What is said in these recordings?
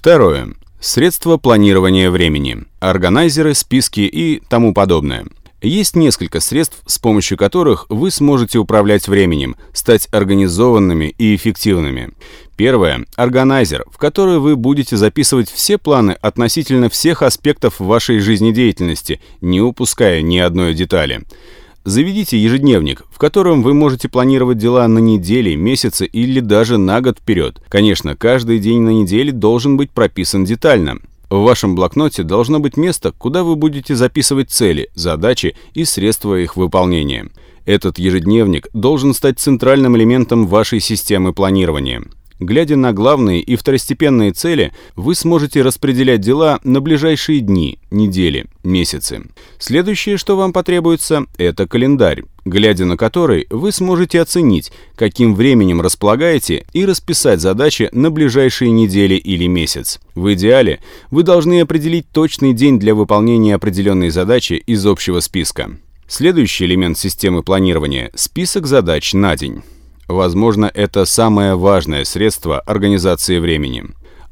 Второе. Средства планирования времени. Органайзеры, списки и тому подобное. Есть несколько средств, с помощью которых вы сможете управлять временем, стать организованными и эффективными. Первое – органайзер, в который вы будете записывать все планы относительно всех аспектов вашей жизнедеятельности, не упуская ни одной детали. Заведите ежедневник, в котором вы можете планировать дела на недели, месяцы или даже на год вперед. Конечно, каждый день на неделе должен быть прописан детально. В вашем блокноте должно быть место, куда вы будете записывать цели, задачи и средства их выполнения. Этот ежедневник должен стать центральным элементом вашей системы планирования. Глядя на главные и второстепенные цели, вы сможете распределять дела на ближайшие дни, недели, месяцы. Следующее, что вам потребуется, это календарь, глядя на который вы сможете оценить, каким временем располагаете и расписать задачи на ближайшие недели или месяц. В идеале вы должны определить точный день для выполнения определенной задачи из общего списка. Следующий элемент системы планирования – список задач на день. Возможно, это самое важное средство организации времени.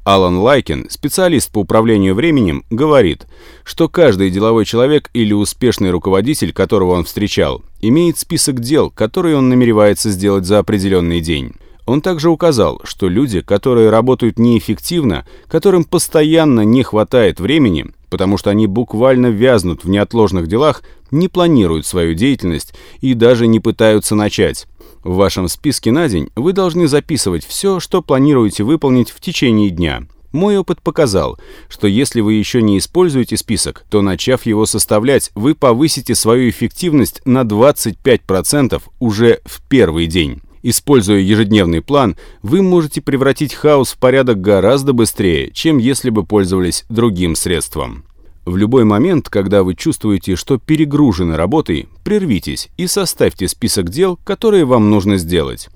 Алан Лайкин, специалист по управлению временем, говорит, что каждый деловой человек или успешный руководитель, которого он встречал, имеет список дел, которые он намеревается сделать за определенный день. Он также указал, что люди, которые работают неэффективно, которым постоянно не хватает времени, потому что они буквально вязнут в неотложных делах, не планируют свою деятельность и даже не пытаются начать. В вашем списке на день вы должны записывать все, что планируете выполнить в течение дня. Мой опыт показал, что если вы еще не используете список, то начав его составлять, вы повысите свою эффективность на 25% уже в первый день. Используя ежедневный план, вы можете превратить хаос в порядок гораздо быстрее, чем если бы пользовались другим средством. В любой момент, когда вы чувствуете, что перегружены работой, прервитесь и составьте список дел, которые вам нужно сделать.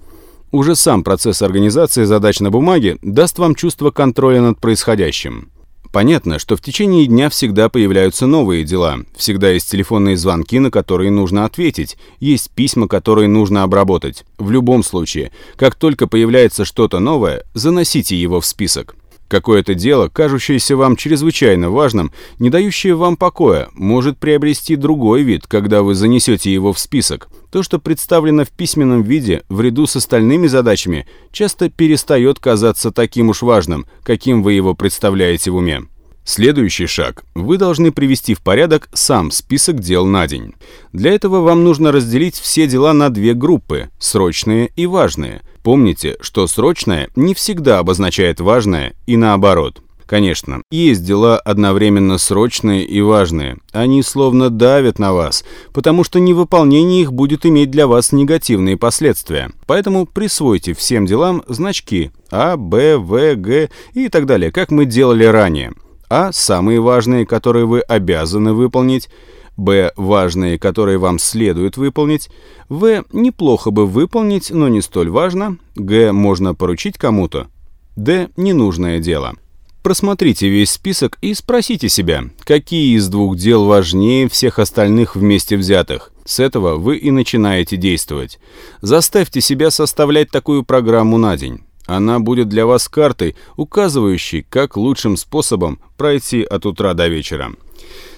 Уже сам процесс организации задач на бумаге даст вам чувство контроля над происходящим. Понятно, что в течение дня всегда появляются новые дела, всегда есть телефонные звонки, на которые нужно ответить, есть письма, которые нужно обработать. В любом случае, как только появляется что-то новое, заносите его в список. Какое-то дело, кажущееся вам чрезвычайно важным, не дающее вам покоя, может приобрести другой вид, когда вы занесете его в список. То, что представлено в письменном виде, в ряду с остальными задачами, часто перестает казаться таким уж важным, каким вы его представляете в уме. Следующий шаг. Вы должны привести в порядок сам список дел на день. Для этого вам нужно разделить все дела на две группы – срочные и важные – Помните, что срочное не всегда обозначает важное и наоборот. Конечно, есть дела одновременно срочные и важные. Они словно давят на вас, потому что невыполнение их будет иметь для вас негативные последствия. Поэтому присвойте всем делам значки А, Б, В, Г и так далее, как мы делали ранее. А – самые важные, которые вы обязаны выполнить – Б. Важные, которые вам следует выполнить. В. Неплохо бы выполнить, но не столь важно. Г. Можно поручить кому-то. Д. Ненужное дело. Просмотрите весь список и спросите себя, какие из двух дел важнее всех остальных вместе взятых. С этого вы и начинаете действовать. Заставьте себя составлять такую программу на день. Она будет для вас картой, указывающей, как лучшим способом пройти от утра до вечера.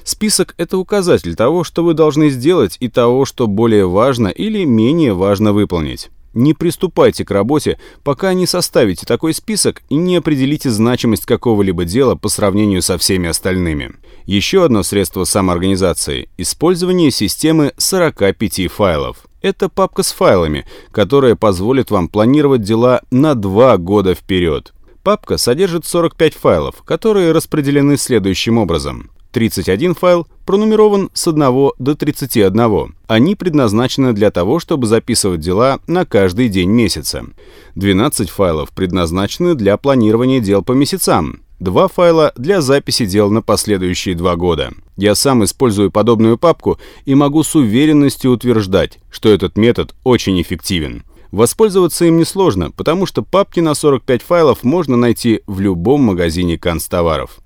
Список – это указатель того, что вы должны сделать, и того, что более важно или менее важно выполнить. Не приступайте к работе, пока не составите такой список и не определите значимость какого-либо дела по сравнению со всеми остальными. Еще одно средство самоорганизации – использование системы 45 файлов. Это папка с файлами, которая позволит вам планировать дела на два года вперед. Папка содержит 45 файлов, которые распределены следующим образом. 31 файл пронумерован с 1 до 31. Они предназначены для того, чтобы записывать дела на каждый день месяца. 12 файлов предназначены для планирования дел по месяцам. Два файла для записи дел на последующие два года. Я сам использую подобную папку и могу с уверенностью утверждать, что этот метод очень эффективен. Воспользоваться им несложно, потому что папки на 45 файлов можно найти в любом магазине канцтоваров.